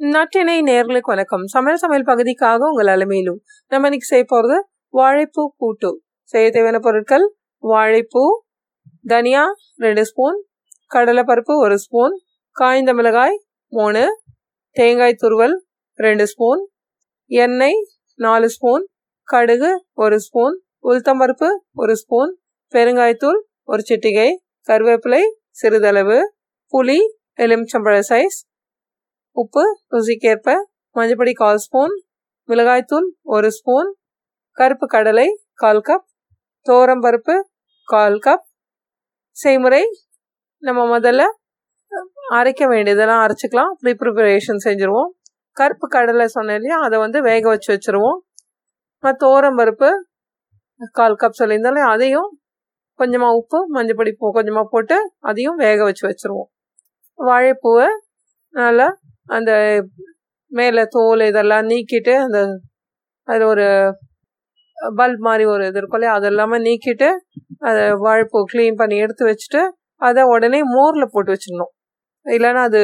நட்டினை நேர்களுக்கு வணக்கம். சமையல் சமையல் பகுதிக்காக உங்கள் அலமையிலும் நம்ம இன்னைக்கு செய்ய போகிறது வாழைப்பூ கூட்டு. செய்ய தேவையான பொருட்கள் வாழைப்பூ தனியா ரெண்டு ஸ்பூன் கடலைப்பருப்பு ஒரு ஸ்பூன் காய்ந்த மிளகாய் மூணு தேங்காய் துருவல் ரெண்டு ஸ்பூன் எண்ணெய் நாலு ஸ்பூன் கடுகு ஒரு ஸ்பூன் உளுத்தம்பருப்பு ஒரு ஸ்பூன் பெருங்காயத்தூள் ஒரு சிட்டிகை கருவேப்பிலை சிறிதளவு புளி எலுமிச்சம்பழ சைஸ் உப்பு ருசிக்கேற்ப மஞ்சப்பொடி கால் ஸ்பூன் மிளகாய்த்தூள் ஒரு ஸ்பூன் கருப்பு கடலை கால் கப் தோரம்பருப்பு கால் கப். செய்முறை நம்ம முதல்ல அரைக்க வேண்டியதெல்லாம் அரைச்சிக்கலாம். ப்ரீ ப்ரிப்பரேஷன் செஞ்சுருவோம். கருப்பு கடலை சொன்னேன் இல்லையா? அதை வந்து வேக வச்சு வச்சுருவோம். தோரம்பருப்பு கால் கப் சொல்லியிருந்தாலும் அதையும் கொஞ்சமாக உப்பு மஞ்சப்பொடி பூ கொஞ்சமாக போட்டு அதையும் வேக வச்சு வச்சுருவோம். வாழைப்பூவை நல்லா அந்த மேலே தோல் இதெல்லாம் நீக்கிட்டு அந்த அது ஒரு பல்ப் மாதிரி ஒரு இது இருக்கும் இல்லையா? அதெல்லாமே நீக்கிட்டு அதை வழுப்பு க்ளீன் பண்ணி எடுத்து வச்சுட்டு அதை உடனே மோரில் போட்டு வச்சிடணும். இல்லைன்னா அது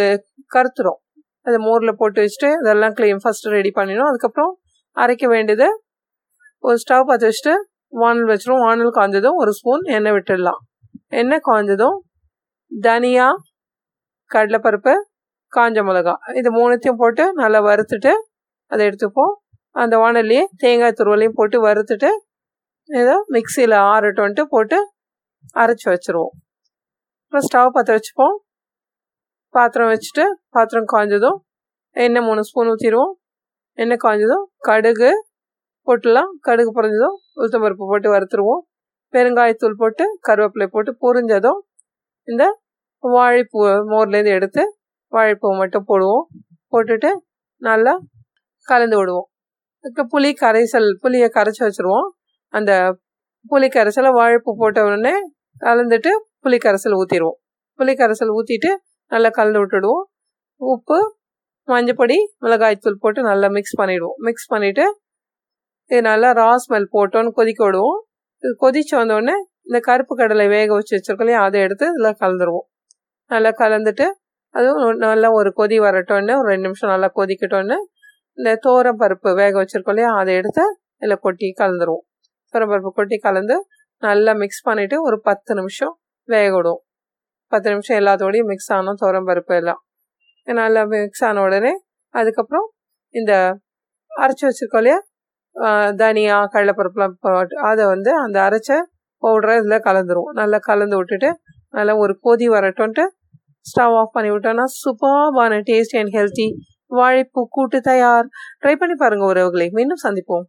கருத்துரும். அதை மோரில் போட்டு வச்சுட்டு அதெல்லாம் க்ளீன் ஃபஸ்ட்டு ரெடி பண்ணிடணும். அதுக்கப்புறம் அரைக்க வேண்டியது ஒரு ஸ்டவ் பற்ற வச்சுட்டு வானல் வச்சிடும் வானல் காய்ஞ்சதும் ஒரு ஸ்பூன் எண்ணெய் விட்டுடலாம். எண்ணெய் காய்ஞ்சதும் தனியா கடலைப்பருப்பு காஞ்ச மிளகா. இது மூணுத்தையும் போட்டு நல்லா வறுத்துட்டு அதை எடுத்துப்போம். அந்த வானல்லையே தேங்காய் துருவலையும் போட்டு வறுத்துட்டு ஏதோ மிக்சியில் ஆறட்டும்ட்டு போட்டு அரைச்சி வச்சுருவோம். அப்புறம் ஸ்டவ் பற்ற வச்சுப்போம். பாத்திரம் வச்சுட்டு பாத்திரம் காய்ஞ்சதும் எண்ணெய் மூணு ஸ்பூன் ஊற்றிடுவோம் எண்ணெய் காய்ஞ்சதும் கடுகு போட்டுலாம் கடுகு பொறிஞ்சதும் உளுத்தம்பருப்பு போட்டு வறுத்துருவோம். பெருங்காயத்தூள் போட்டு கருவேப்பிலை போட்டு பொரிஞ்சதும் இந்த வாழைப்பூ மோர்லேருந்து எடுத்து வாழைப்பூ மட்டும் போடுவோம். போட்டுட்டு நல்லா கலந்து விடுவோம். இப்போ புளி கரைசல் புளியை கரைச்சி வச்சுருவோம். அந்த புளி கரைசலை வாழைப்பூ போட்ட உடனே கலந்துட்டு புளி கரைசல் ஊற்றிடுவோம் புளி கரைசல் ஊற்றிட்டு நல்லா கலந்து விட்டுடுவோம். உப்பு மஞ்சப்பொடி மிளகாய்த்தூள் போட்டு நல்லா மிக்ஸ் பண்ணிவிடுவோம் மிக்ஸ் பண்ணிவிட்டு இது நல்லா ரா ஸ்மெல் போட்டோன்னு கொதிக்க விடுவோம். இது கொதிச்சு வந்தோடனே இந்த கருப்பு கடலை வேக வச்சு வச்சுருக்கோம் அதை எடுத்து இதில் கலந்துருவோம். நல்லா கலந்துட்டு அதுவும் நல்லா ஒரு கொதி வரட்டோன்னே ஒரு ரெண்டு நிமிஷம் நல்லா கொதிக்கட்டோன்னு இந்த தோரம் பருப்பு வேக வச்சுருக்கோம் இல்லையா அதை எடுத்து இதில் கொட்டி கலந்துருவோம். தோரம் பருப்பு கொட்டி கலந்து நல்லா மிக்ஸ் பண்ணிவிட்டு ஒரு பத்து நிமிஷம் வேக விடுவோம். பத்து நிமிஷம் எல்லாத்தோடையும் மிக்ஸ் ஆனோம் தோரம் பருப்பு எல்லாம். நல்லா மிக்ஸ் ஆன உடனே அதுக்கப்புறம் இந்த அரைச்சி வச்சுருக்கோம் இல்லையா தனியா கடலைப்பருப்புலாம் போட்டு அதை வந்து அந்த அரைச்ச பவுடரை இதில் கலந்துருவோம். நல்லா கலந்து விட்டுட்டு நல்லா ஒரு கொதி வரட்டும்ன்ட்டு ஸ்டவ் ஆஃப் பண்ணி விட்டோம்னா சூப்பர்பான டேஸ்டி அண்ட் ஹெல்த்தி வாழைப்பூ கூட்டு தயார். ட்ரை பண்ணி பாருங்கள் உறவுகளை. மீண்டும் சந்திப்போம்.